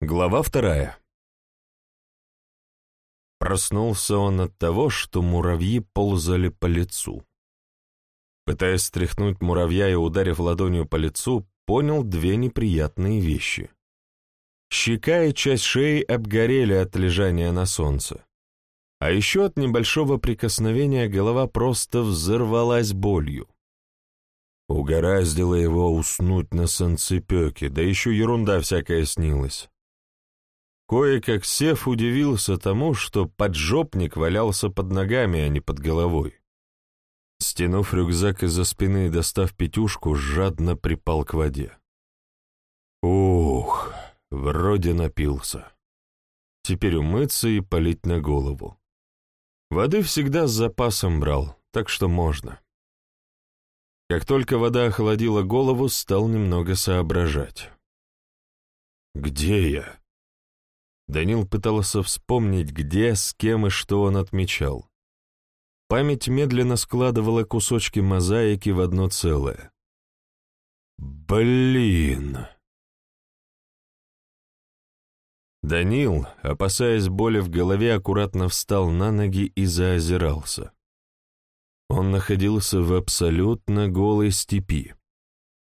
Глава вторая. Проснулся он от того, что муравьи ползали по лицу. Пытаясь стряхнуть муравья и ударив ладонью по лицу, понял две неприятные вещи. Щека и часть шеи обгорели от лежания на солнце. А еще от небольшого прикосновения голова просто взорвалась болью. Угораздило его уснуть на санцепёке, да еще ерунда всякая снилась. Кое-как Сев удивился тому, что поджопник валялся под ногами, а не под головой. Стянув рюкзак из-за спины и достав пятюшку, жадно припал к воде. Ух, вроде напился. Теперь умыться и полить на голову. Воды всегда с запасом брал, так что можно. Как только вода охладила голову, стал немного соображать. «Где я?» Данил пытался вспомнить, где, с кем и что он отмечал. Память медленно складывала кусочки мозаики в одно целое. «Блин!» Данил, опасаясь боли в голове, аккуратно встал на ноги и заозирался. Он находился в абсолютно голой степи.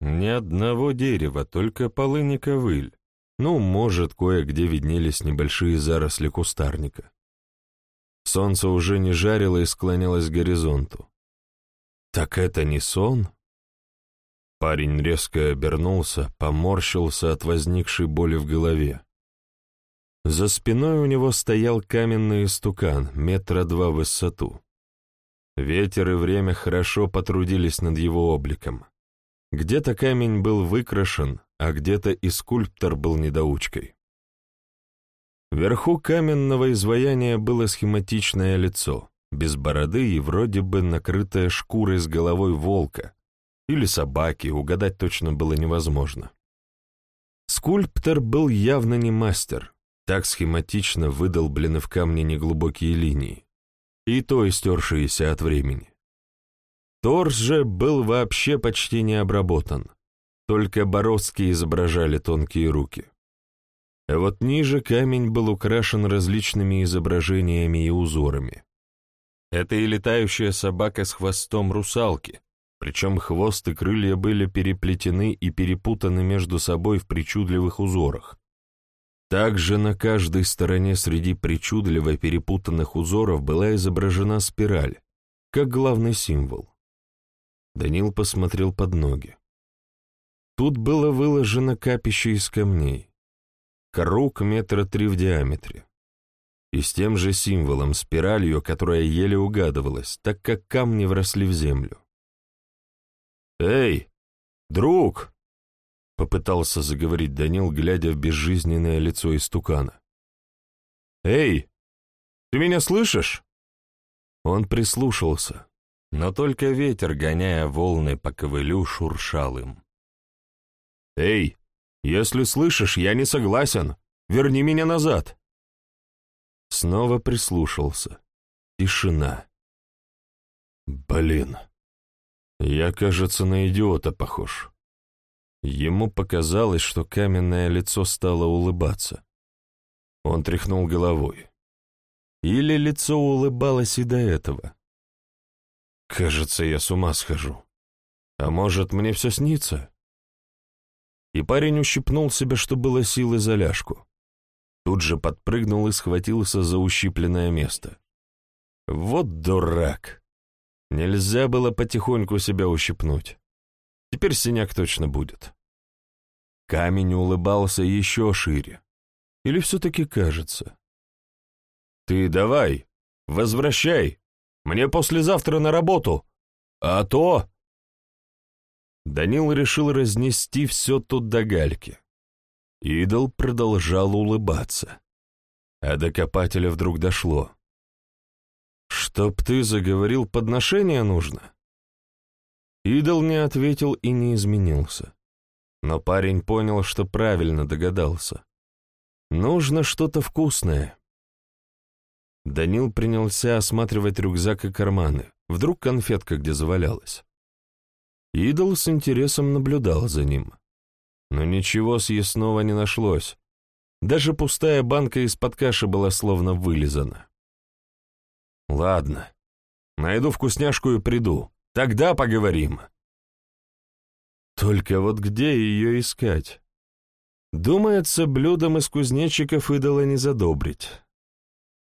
Ни одного дерева, только полынь и ковыль. Ну, может, кое-где виднелись небольшие заросли кустарника. Солнце уже не жарило и склонялось к горизонту. Так это не сон? Парень резко обернулся, поморщился от возникшей боли в голове. За спиной у него стоял каменный истукан, метра два в высоту. Ветер и время хорошо потрудились над его обликом. Где-то камень был выкрашен, а где-то и скульптор был недоучкой. Вверху каменного изваяния было схематичное лицо, без бороды и вроде бы накрытое шкурой с головой волка или собаки, угадать точно было невозможно. Скульптор был явно не мастер, так схематично выдолблены в камне неглубокие линии, и то истершиеся от времени. Торс же был вообще почти не обработан, только бороздки изображали тонкие руки. А вот ниже камень был украшен различными изображениями и узорами. Это и летающая собака с хвостом русалки, причем хвост и крылья были переплетены и перепутаны между собой в причудливых узорах. Также на каждой стороне среди причудливо перепутанных узоров была изображена спираль, как главный символ. Данил посмотрел под ноги. Тут было выложено капище из камней. Круг метра три в диаметре. И с тем же символом, спиралью, которая еле угадывалась, так как камни вросли в землю. «Эй, друг!» — попытался заговорить Данил, глядя в безжизненное лицо истукана. «Эй, ты меня слышишь?» Он прислушался но только ветер, гоняя волны по ковылю, шуршал им. «Эй, если слышишь, я не согласен. Верни меня назад!» Снова прислушался. Тишина. «Блин, я, кажется, на идиота похож». Ему показалось, что каменное лицо стало улыбаться. Он тряхнул головой. Или лицо улыбалось и до этого. Кажется, я с ума схожу. А может, мне все снится? И парень ущипнул себя, что было силы за ляжку. Тут же подпрыгнул и схватился за ущипленное место. Вот дурак! Нельзя было потихоньку себя ущипнуть. Теперь синяк точно будет. Камень улыбался еще шире. Или все-таки кажется? «Ты давай, возвращай!» Мне послезавтра на работу. А то...» Данил решил разнести все тут до гальки. Идол продолжал улыбаться. А до копателя вдруг дошло. «Чтоб ты заговорил, подношение нужно?» Идол не ответил и не изменился. Но парень понял, что правильно догадался. Нужно что-то вкусное. Данил принялся осматривать рюкзак и карманы. Вдруг конфетка где завалялась. Идол с интересом наблюдал за ним. Но ничего съестного не нашлось. Даже пустая банка из-под каши была словно вылизана. «Ладно, найду вкусняшку и приду. Тогда поговорим». Только вот где ее искать? Думается, блюдом из кузнечиков идола не задобрить.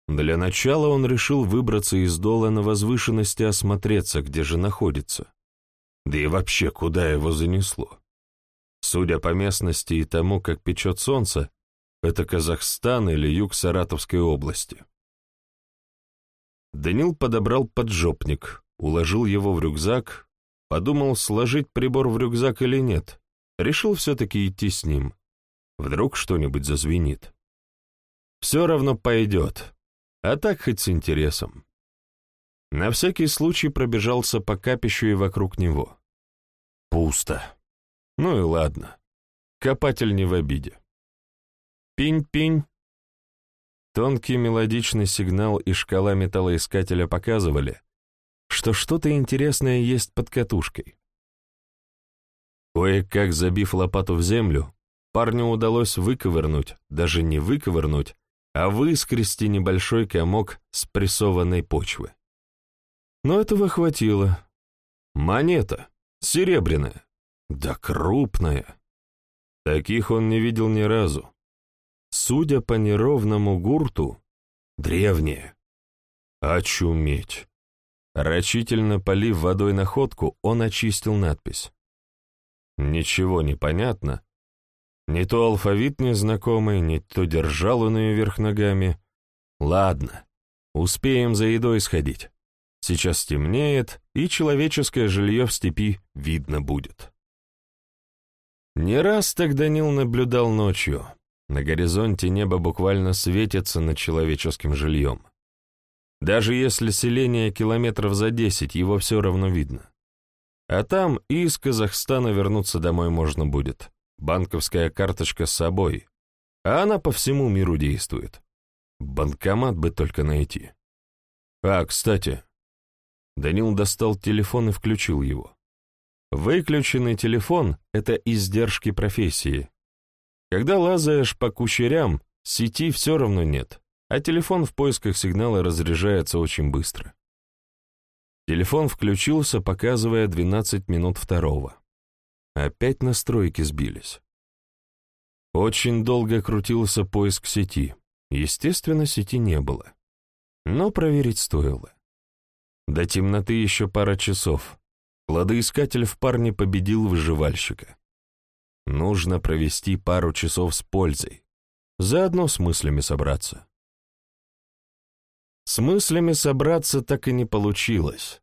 Для начала он решил выбраться из дола на возвышенности осмотреться, где же находится. Да и вообще, куда его занесло. Судя по местности и тому, как печет солнце, это Казахстан или юг Саратовской области. Данил подобрал поджопник, уложил его в рюкзак, подумал, сложить прибор в рюкзак или нет. Решил все-таки идти с ним. Вдруг что-нибудь зазвенит. Все равно пойдет, а так хоть с интересом. На всякий случай пробежался по капищу и вокруг него. Пусто. Ну и ладно. Копатель не в обиде. Пинь-пинь. Тонкий мелодичный сигнал и шкала металлоискателя показывали, что что-то интересное есть под катушкой. Кое-как забив лопату в землю, парню удалось выковырнуть, даже не выковырнуть, а выскрести небольшой комок спрессованной почвы. Но этого хватило. Монета, серебряная, да крупная. Таких он не видел ни разу. Судя по неровному гурту, древняя. Очуметь. Рачительно полив водой находку, он очистил надпись. Ничего не понятно, не то алфавит незнакомый, не то держал он ее вверх ногами. Ладно, успеем за едой сходить. Сейчас темнеет, и человеческое жилье в степи видно будет. Не раз так Данил наблюдал ночью. На горизонте небо буквально светится над человеческим жильем. Даже если селение километров за десять, его все равно видно. А там и из Казахстана вернуться домой можно будет. Банковская карточка с собой, а она по всему миру действует. Банкомат бы только найти. А, кстати, Данил достал телефон и включил его. Выключенный телефон — это издержки профессии. Когда лазаешь по кучерям, сети все равно нет, а телефон в поисках сигнала разряжается очень быстро. Телефон включился, показывая 12 минут второго. Опять настройки сбились. Очень долго крутился поиск сети. Естественно, сети не было. Но проверить стоило. До темноты еще пара часов. Кладоискатель в парне победил выживальщика. Нужно провести пару часов с пользой. Заодно с мыслями собраться. С мыслями собраться так и не получилось.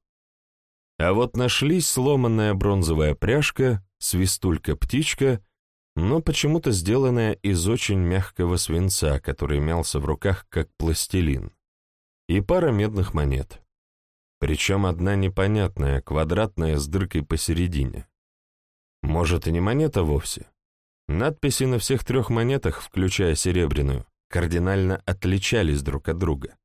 А вот нашлись сломанная бронзовая пряжка, свистулька-птичка, но почему-то сделанная из очень мягкого свинца, который мялся в руках как пластилин, и пара медных монет. Причем одна непонятная, квадратная с дыркой посередине. Может, и не монета вовсе. Надписи на всех трех монетах, включая серебряную, кардинально отличались друг от друга.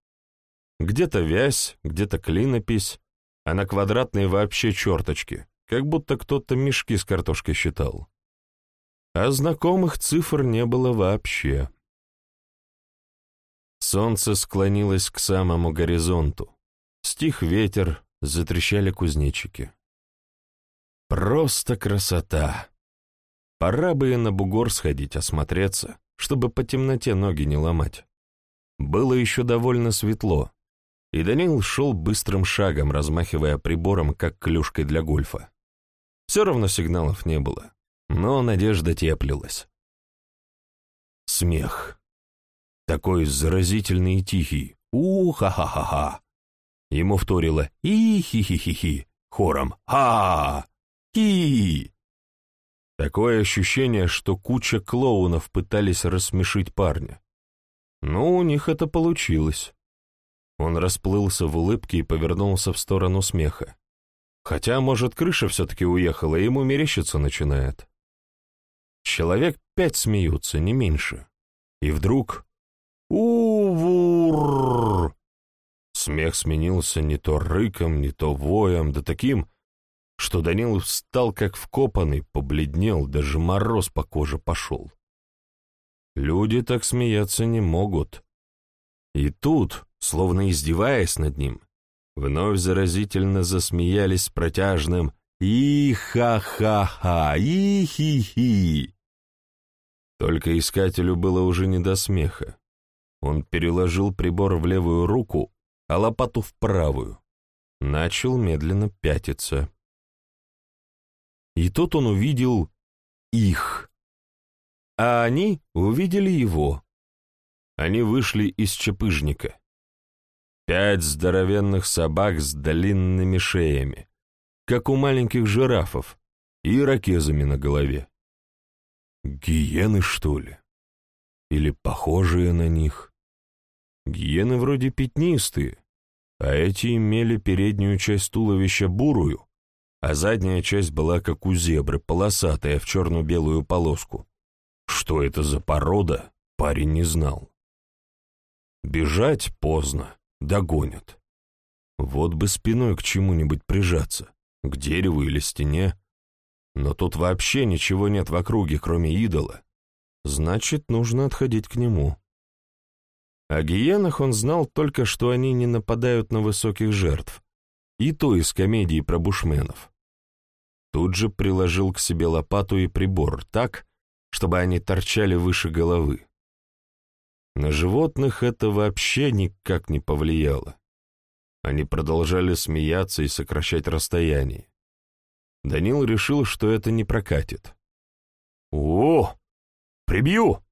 Где-то вязь, где-то клинопись, а на квадратной вообще черточки, как будто кто-то мешки с картошкой считал. А знакомых цифр не было вообще. Солнце склонилось к самому горизонту. Стих ветер, затрещали кузнечики. Просто красота! Пора бы и на бугор сходить, осмотреться, чтобы по темноте ноги не ломать. Было еще довольно светло, и Данил шел быстрым шагом, размахивая прибором, как клюшкой для гольфа. Все равно сигналов не было, но надежда теплилась. Смех. Такой заразительный и тихий. У-ха-ха-ха-ха. Ему вторило «И-хи-хи-хи-хи» хором «Ха-хи». Такое ощущение, что куча клоунов пытались рассмешить парня. Но у них это получилось. Он расплылся в улыбке и повернулся в сторону смеха. Хотя, может, крыша все-таки уехала, и ему мерещиться начинает. Человек пять смеются, не меньше. И вдруг... Увур! Смех сменился не то рыком, не то воем, да таким, что Данил встал как вкопанный, побледнел, даже мороз по коже пошел. Люди так смеяться не могут. И тут, словно издеваясь над ним, вновь заразительно засмеялись протяжным «И-ха-ха-ха! И-хи-хи!» Только искателю было уже не до смеха. Он переложил прибор в левую руку, а лопату в правую. Начал медленно пятиться. И тут он увидел их. А они увидели его. Они вышли из чепыжника. Пять здоровенных собак с длинными шеями, как у маленьких жирафов, и ракезами на голове. Гиены, что ли? Или похожие на них? Гиены вроде пятнистые, а эти имели переднюю часть туловища бурую, а задняя часть была как у зебры, полосатая в черно-белую полоску. Что это за порода, парень не знал. Бежать поздно, догонят. Вот бы спиной к чему-нибудь прижаться, к дереву или стене. Но тут вообще ничего нет в округе, кроме идола. Значит, нужно отходить к нему. О гиенах он знал только, что они не нападают на высоких жертв, и то из комедии про бушменов. Тут же приложил к себе лопату и прибор так, чтобы они торчали выше головы. На животных это вообще никак не повлияло. Они продолжали смеяться и сокращать расстояние. Данил решил, что это не прокатит. «О, прибью!»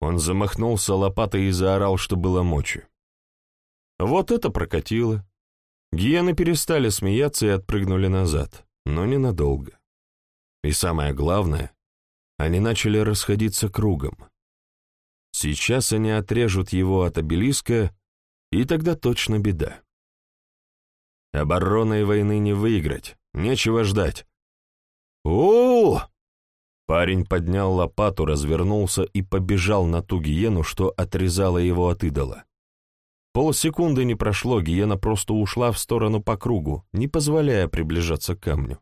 Он замахнулся лопатой и заорал, что было мочи. Вот это прокатило. Гиены перестали смеяться и отпрыгнули назад, но ненадолго. И самое главное, они начали расходиться кругом. Сейчас они отрежут его от обелиска, и тогда точно беда. Обороной войны не выиграть, нечего ждать. «О, -о, -о Парень поднял лопату, развернулся и побежал на ту гиену, что отрезала его от идола. Полсекунды не прошло, гиена просто ушла в сторону по кругу, не позволяя приближаться к камню.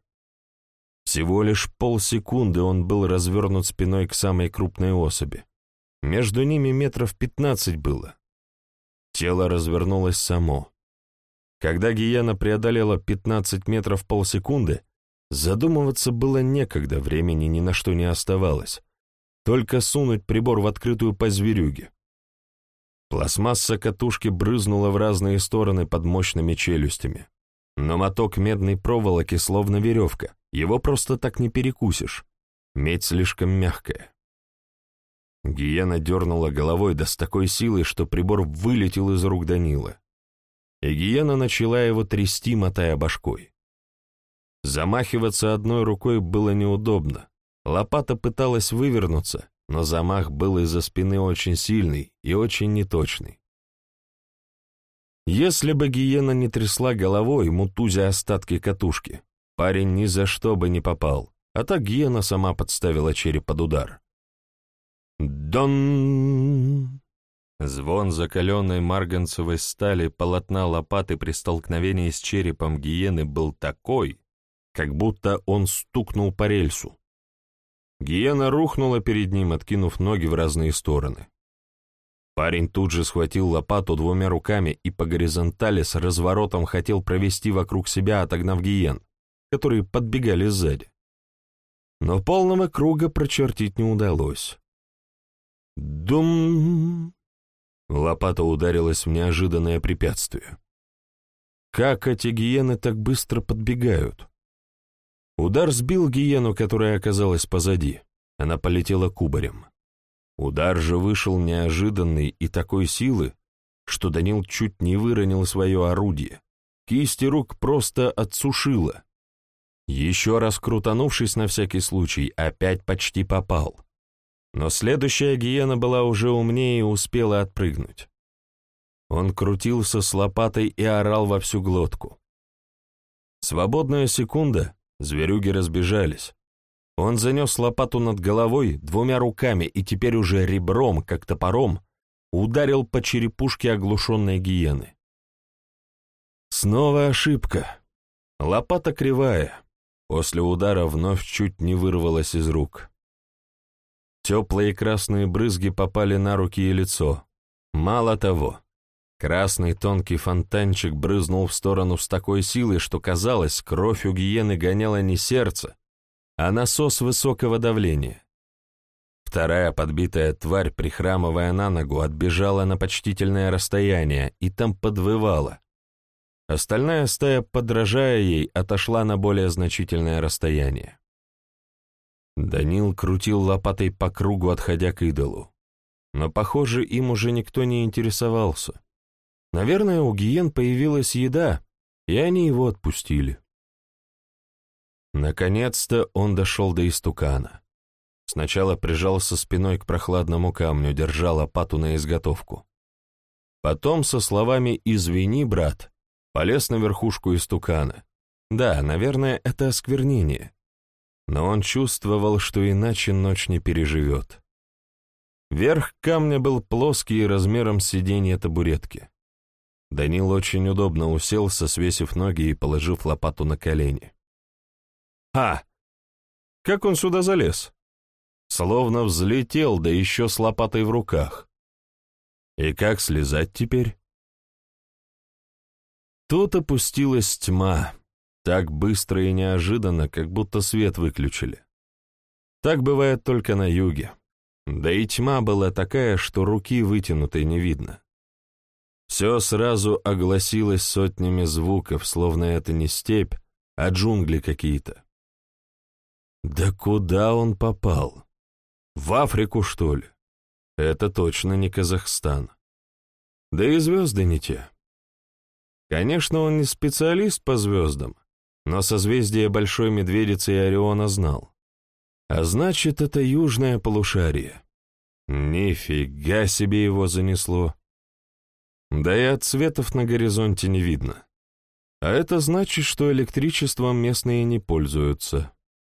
Всего лишь полсекунды он был развернут спиной к самой крупной особи. Между ними метров пятнадцать было. Тело развернулось само. Когда гиена преодолела пятнадцать метров полсекунды, Задумываться было некогда, времени ни на что не оставалось. Только сунуть прибор в открытую по зверюге. Пластмасса катушки брызнула в разные стороны под мощными челюстями. Но моток медной проволоки словно веревка, его просто так не перекусишь. Медь слишком мягкая. Гиена дернула головой да с такой силой, что прибор вылетел из рук Данила. И Гиена начала его трясти, мотая башкой. Замахиваться одной рукой было неудобно. Лопата пыталась вывернуться, но замах был из-за спины очень сильный и очень неточный. Если бы гиена не трясла головой, мутузя остатки катушки, парень ни за что бы не попал, а так гиена сама подставила череп под удар. Дон! Звон закаленной марганцевой стали полотна лопаты при столкновении с черепом гиены был такой, как будто он стукнул по рельсу. Гиена рухнула перед ним, откинув ноги в разные стороны. Парень тут же схватил лопату двумя руками и по горизонтали с разворотом хотел провести вокруг себя, отогнав гиен, которые подбегали сзади. Но полного круга прочертить не удалось. Дум! Лопата ударилась в неожиданное препятствие. Как эти гиены так быстро подбегают? Удар сбил гиену, которая оказалась позади. Она полетела кубарем. Удар же вышел неожиданный и такой силы, что Данил чуть не выронил свое орудие. Кисти рук просто отсушило. Еще раз крутанувшись на всякий случай, опять почти попал. Но следующая гиена была уже умнее и успела отпрыгнуть. Он крутился с лопатой и орал во всю глотку. Свободная секунда, Зверюги разбежались. Он занес лопату над головой двумя руками и теперь уже ребром, как топором, ударил по черепушке оглушенной гиены. Снова ошибка. Лопата кривая. После удара вновь чуть не вырвалась из рук. Теплые красные брызги попали на руки и лицо. Мало того, красный тонкий фонтанчик брызнул в сторону с такой силой, что казалось, кровь у гиены гоняла не сердце, а насос высокого давления. Вторая подбитая тварь, прихрамывая на ногу, отбежала на почтительное расстояние и там подвывала. Остальная стая, подражая ей, отошла на более значительное расстояние. Данил крутил лопатой по кругу, отходя к идолу. Но, похоже, им уже никто не интересовался. Наверное, у гиен появилась еда, и они его отпустили. Наконец-то он дошел до истукана. Сначала прижался спиной к прохладному камню, держа лопату на изготовку. Потом со словами «Извини, брат», полез на верхушку истукана. Да, наверное, это осквернение. Но он чувствовал, что иначе ночь не переживет. Верх камня был плоский и размером с сиденья табуретки. Данил очень удобно уселся, свесив ноги и положив лопату на колени. «А! Как он сюда залез?» Словно взлетел, да еще с лопатой в руках. «И как слезать теперь?» Тут опустилась тьма, так быстро и неожиданно, как будто свет выключили. Так бывает только на юге. Да и тьма была такая, что руки вытянутой не видно. Все сразу огласилось сотнями звуков, словно это не степь, а джунгли какие-то. Да куда он попал? В Африку, что ли? Это точно не Казахстан. Да и звезды не те. Конечно, он не специалист по звездам, но созвездие Большой Медведицы и Ориона знал. А значит, это южное полушарие. Нифига себе его занесло. Да и от цветов на горизонте не видно. А это значит, что электричеством местные не пользуются.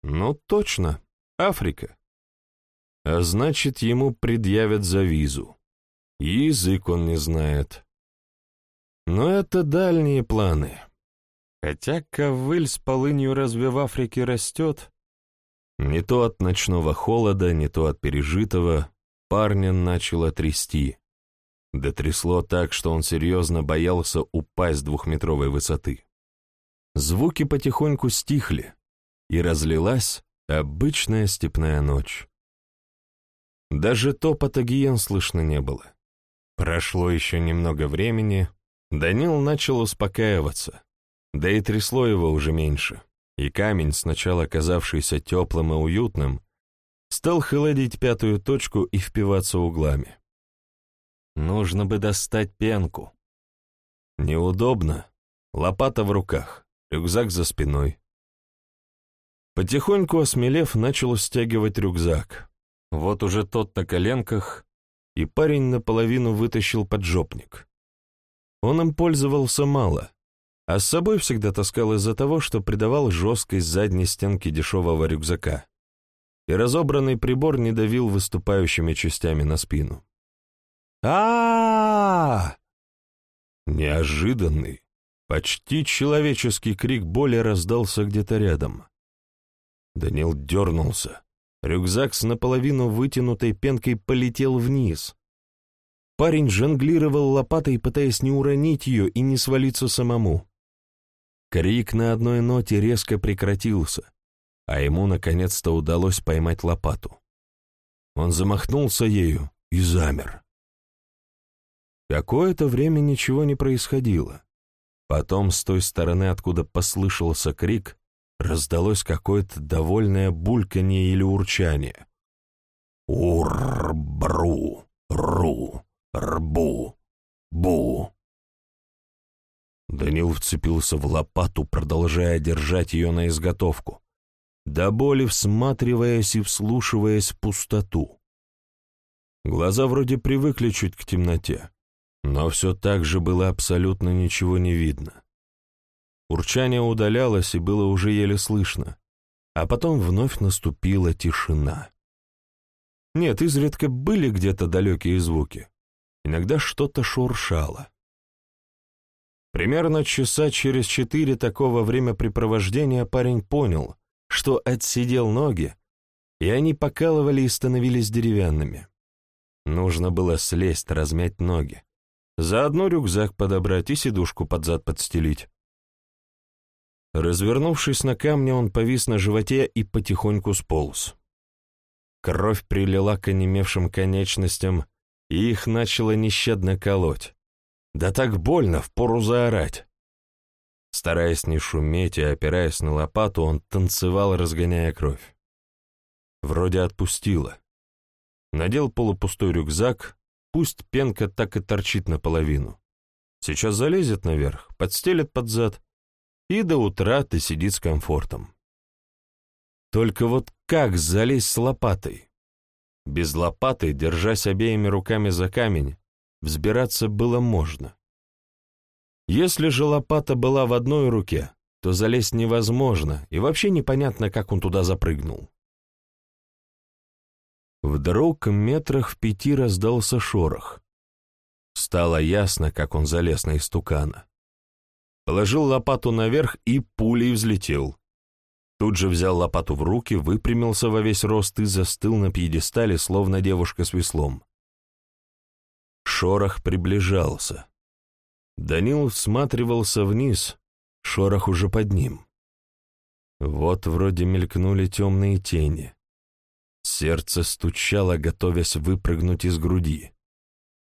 Ну, точно, Африка. А значит, ему предъявят за визу. Язык он не знает. Но это дальние планы. Хотя ковыль с полынью разве в Африке растет? Не то от ночного холода, не то от пережитого, парня начало трясти. Да трясло так, что он серьезно боялся упасть с двухметровой высоты. Звуки потихоньку стихли, и разлилась обычная степная ночь. Даже топота гиен слышно не было. Прошло еще немного времени, Данил начал успокаиваться, да и трясло его уже меньше, и камень, сначала казавшийся теплым и уютным, стал холодить пятую точку и впиваться углами. Нужно бы достать пенку. Неудобно. Лопата в руках, рюкзак за спиной. Потихоньку осмелев, начал стягивать рюкзак. Вот уже тот на коленках, и парень наполовину вытащил поджопник. Он им пользовался мало, а с собой всегда таскал из-за того, что придавал жесткость задней стенки дешевого рюкзака, и разобранный прибор не давил выступающими частями на спину. А, Неожиданный, почти человеческий крик боли раздался где-то рядом. Данил дернулся. Рюкзак с наполовину вытянутой пенкой полетел вниз, Парень жонглировал лопатой, пытаясь не уронить ее и не свалиться самому. Крик на одной ноте резко прекратился, а ему наконец-то удалось поймать лопату. Он замахнулся ею и замер. Какое-то время ничего не происходило. Потом с той стороны, откуда послышался крик, раздалось какое-то довольное бульканье или урчание. «Ур-бру! Ру!» Рбу! Бу!» Данил вцепился в лопату, продолжая держать ее на изготовку, до боли всматриваясь и вслушиваясь в пустоту. Глаза вроде привыкли чуть к темноте, но все так же было абсолютно ничего не видно. Урчание удалялось и было уже еле слышно, а потом вновь наступила тишина. Нет, изредка были где-то далекие звуки, Иногда что-то шуршало. Примерно часа через четыре такого времяпрепровождения парень понял, что отсидел ноги, и они покалывали и становились деревянными. Нужно было слезть, размять ноги. Заодно рюкзак подобрать и сидушку под зад подстелить. Развернувшись на камне, он повис на животе и потихоньку сполз. Кровь прилила к онемевшим конечностям, и их начало нещадно колоть. Да так больно, впору заорать. Стараясь не шуметь и опираясь на лопату, он танцевал, разгоняя кровь. Вроде отпустило. Надел полупустой рюкзак, пусть пенка так и торчит наполовину. Сейчас залезет наверх, подстелит под зад, и до утра ты сидит с комфортом. Только вот как залезть с лопатой? Без лопаты, держась обеими руками за камень, взбираться было можно. Если же лопата была в одной руке, то залезть невозможно, и вообще непонятно, как он туда запрыгнул. Вдруг метрах в пяти раздался шорох. Стало ясно, как он залез на истукана. Положил лопату наверх и пулей взлетел. Тут же взял лопату в руки, выпрямился во весь рост и застыл на пьедестале, словно девушка с веслом. Шорох приближался. Данил всматривался вниз, шорох уже под ним. Вот вроде мелькнули темные тени. Сердце стучало, готовясь выпрыгнуть из груди.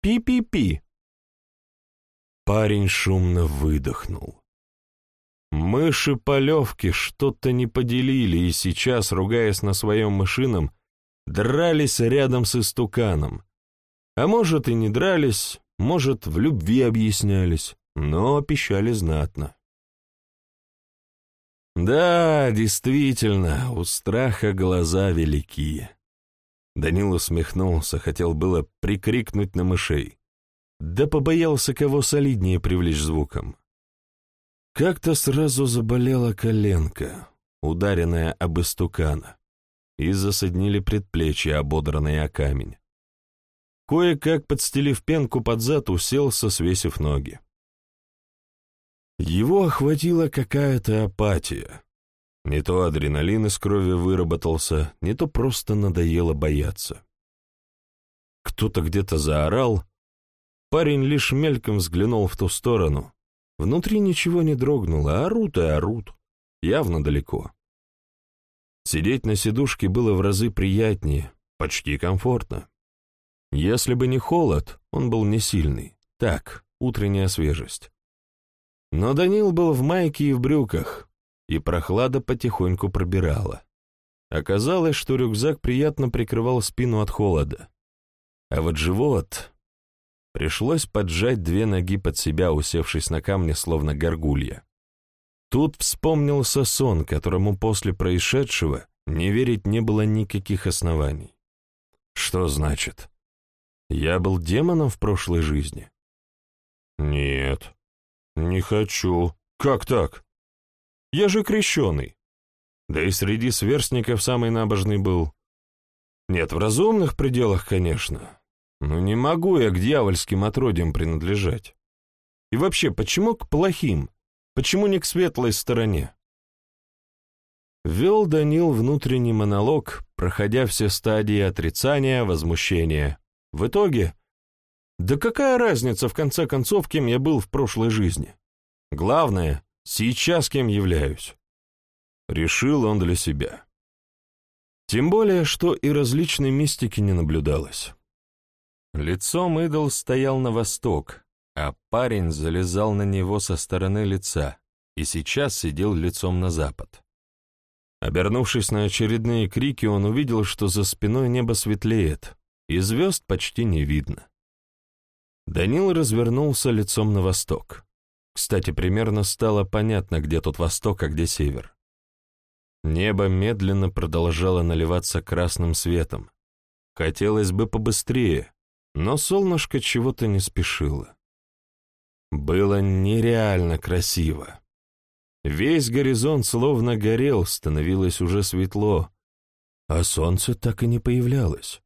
«Пи-пи-пи!» Парень шумно выдохнул. Мыши-полевки что-то не поделили и сейчас, ругаясь на своем мышином, дрались рядом с истуканом. А может и не дрались, может, в любви объяснялись, но пищали знатно. Да, действительно, у страха глаза велики. Данил усмехнулся, хотел было прикрикнуть на мышей. Да побоялся кого солиднее привлечь звуком. Как-то сразу заболела коленка, ударенная об истукана, и засаднили предплечья, ободранные о камень. Кое-как, подстелив пенку под зад, уселся, свесив ноги. Его охватила какая-то апатия. Не то адреналин из крови выработался, не то просто надоело бояться. Кто-то где-то заорал. Парень лишь мельком взглянул в ту сторону. Внутри ничего не дрогнуло, орут и орут. Явно далеко. Сидеть на сидушке было в разы приятнее, почти комфортно. Если бы не холод, он был не сильный. Так, утренняя свежесть. Но Данил был в майке и в брюках, и прохлада потихоньку пробирала. Оказалось, что рюкзак приятно прикрывал спину от холода. А вот живот... Пришлось поджать две ноги под себя, усевшись на камне, словно горгулья. Тут вспомнился сон, которому после происшедшего не верить не было никаких оснований. Что значит? Я был демоном в прошлой жизни? Нет, не хочу. Как так? Я же крещеный. Да и среди сверстников самый набожный был. Нет, в разумных пределах, конечно. Но не могу я к дьявольским отродьям принадлежать. И вообще, почему к плохим? Почему не к светлой стороне? Вел Данил внутренний монолог, проходя все стадии отрицания, возмущения. В итоге, да какая разница, в конце концов, кем я был в прошлой жизни? Главное, сейчас кем являюсь. Решил он для себя. Тем более, что и различной мистики не наблюдалось. Лицом идол стоял на восток, а парень залезал на него со стороны лица и сейчас сидел лицом на запад. Обернувшись на очередные крики, он увидел, что за спиной небо светлеет, и звезд почти не видно. Данил развернулся лицом на восток. Кстати, примерно стало понятно, где тут восток, а где север. Небо медленно продолжало наливаться красным светом. Хотелось бы побыстрее, но солнышко чего-то не спешило. Было нереально красиво. Весь горизонт словно горел, становилось уже светло, а солнце так и не появлялось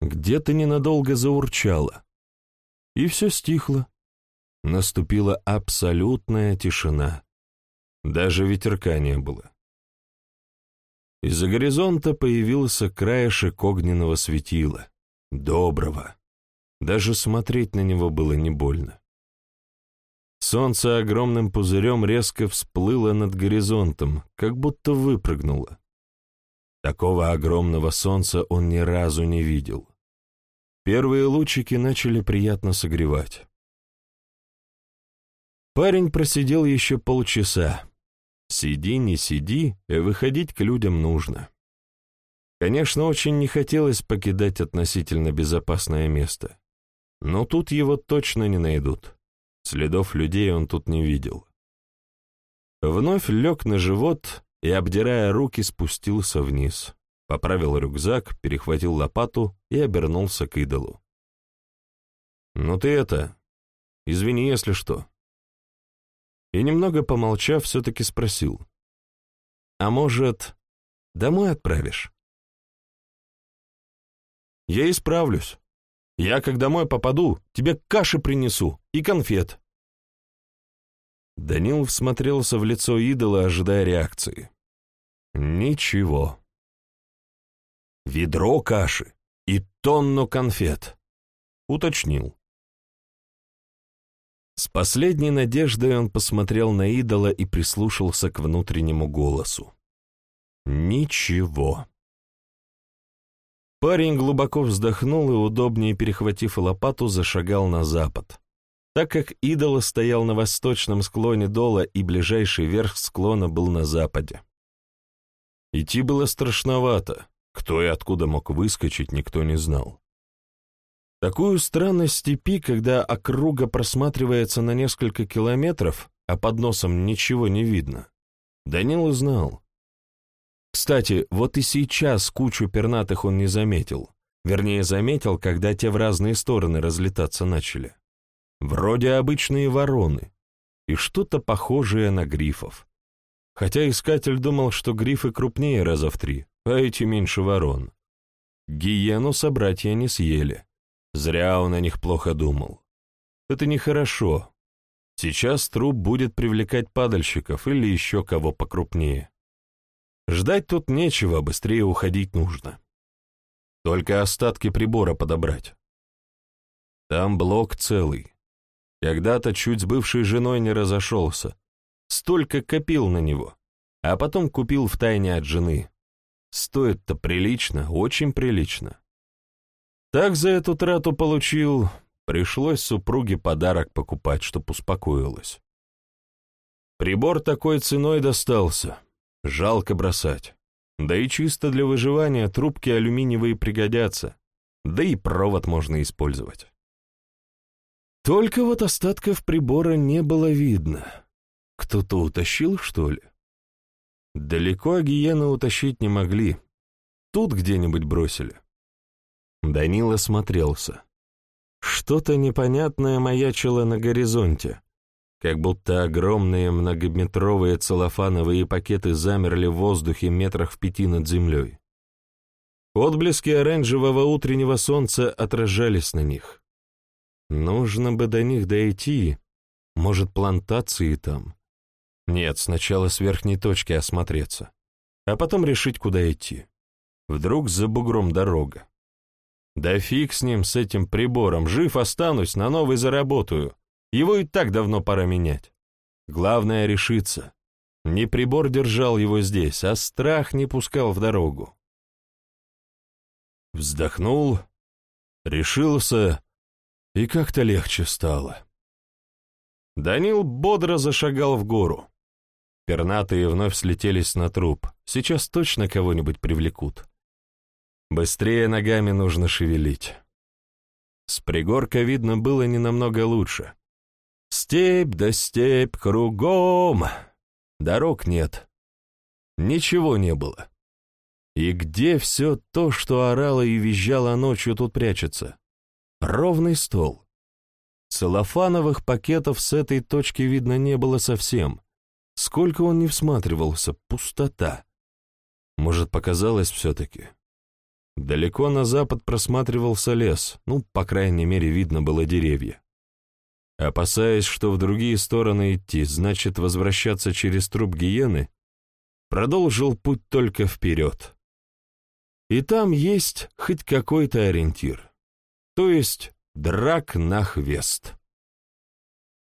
где-то ненадолго заурчало. И все стихло. Наступила абсолютная тишина. Даже ветерка не было. Из-за горизонта появился краешек огненного светила, доброго. Даже смотреть на него было не больно. Солнце огромным пузырем резко всплыло над горизонтом, как будто выпрыгнуло. Такого огромного солнца он ни разу не видел. Первые лучики начали приятно согревать. Парень просидел еще полчаса. Сиди, не сиди, и выходить к людям нужно. Конечно, очень не хотелось покидать относительно безопасное место. Но тут его точно не найдут. Следов людей он тут не видел. Вновь лег на живот и, обдирая руки, спустился вниз. Поправил рюкзак, перехватил лопату и обернулся к идолу. «Ну ты это... Извини, если что и, немного помолчав, все-таки спросил. «А может, домой отправишь?» «Я исправлюсь. Я, как домой попаду, тебе каши принесу и конфет». Данил всмотрелся в лицо идола, ожидая реакции. «Ничего. Ведро каши и тонну конфет», — уточнил. С последней надеждой он посмотрел на идола и прислушался к внутреннему голосу. Ничего. Парень глубоко вздохнул и, удобнее перехватив лопату, зашагал на запад, так как идол стоял на восточном склоне дола и ближайший верх склона был на западе. Идти было страшновато, кто и откуда мог выскочить, никто не знал. Такую странность степи, когда округа просматривается на несколько километров, а под носом ничего не видно, Данил знал. Кстати, вот и сейчас кучу пернатых он не заметил. Вернее, заметил, когда те в разные стороны разлетаться начали. Вроде обычные вороны. И что-то похожее на грифов. Хотя искатель думал, что грифы крупнее раза в три, а эти меньше ворон. Гиену собратья не съели. Зря он о них плохо думал. Это нехорошо. Сейчас труп будет привлекать падальщиков или еще кого покрупнее. Ждать тут нечего, быстрее уходить нужно. Только остатки прибора подобрать. Там блок целый. Когда-то чуть с бывшей женой не разошелся. Столько копил на него, а потом купил втайне от жены. Стоит-то прилично, очень прилично. Так за эту трату получил, пришлось супруге подарок покупать, чтоб успокоилась. Прибор такой ценой достался, жалко бросать. Да и чисто для выживания трубки алюминиевые пригодятся, да и провод можно использовать. Только вот остатков прибора не было видно. Кто-то утащил, что ли? Далеко гиены утащить не могли. Тут где-нибудь бросили. Данил осмотрелся. Что-то непонятное маячило на горизонте, как будто огромные многометровые целлофановые пакеты замерли в воздухе метрах в пяти над землей. Отблески оранжевого утреннего солнца отражались на них. Нужно бы до них дойти, может, плантации там. Нет, сначала с верхней точки осмотреться, а потом решить, куда идти. Вдруг за бугром дорога. Да фиг с ним, с этим прибором, жив останусь, на новый заработаю. Его и так давно пора менять. Главное — решиться. Не прибор держал его здесь, а страх не пускал в дорогу. Вздохнул, решился, и как-то легче стало. Данил бодро зашагал в гору. Пернатые вновь слетелись на труп, сейчас точно кого-нибудь привлекут. Быстрее ногами нужно шевелить. С пригорка видно было не намного лучше. Степь да степь кругом. Дорог нет. Ничего не было. И где все то, что орало и визжало ночью, тут прячется? Ровный стол. Целлофановых пакетов с этой точки видно не было совсем. Сколько он не всматривался, пустота. Может, показалось все-таки? Далеко на запад просматривался лес, ну, по крайней мере, видно было деревья. Опасаясь, что в другие стороны идти, значит возвращаться через труп гиены, продолжил путь только вперед. И там есть хоть какой-то ориентир, то есть драк на хвест.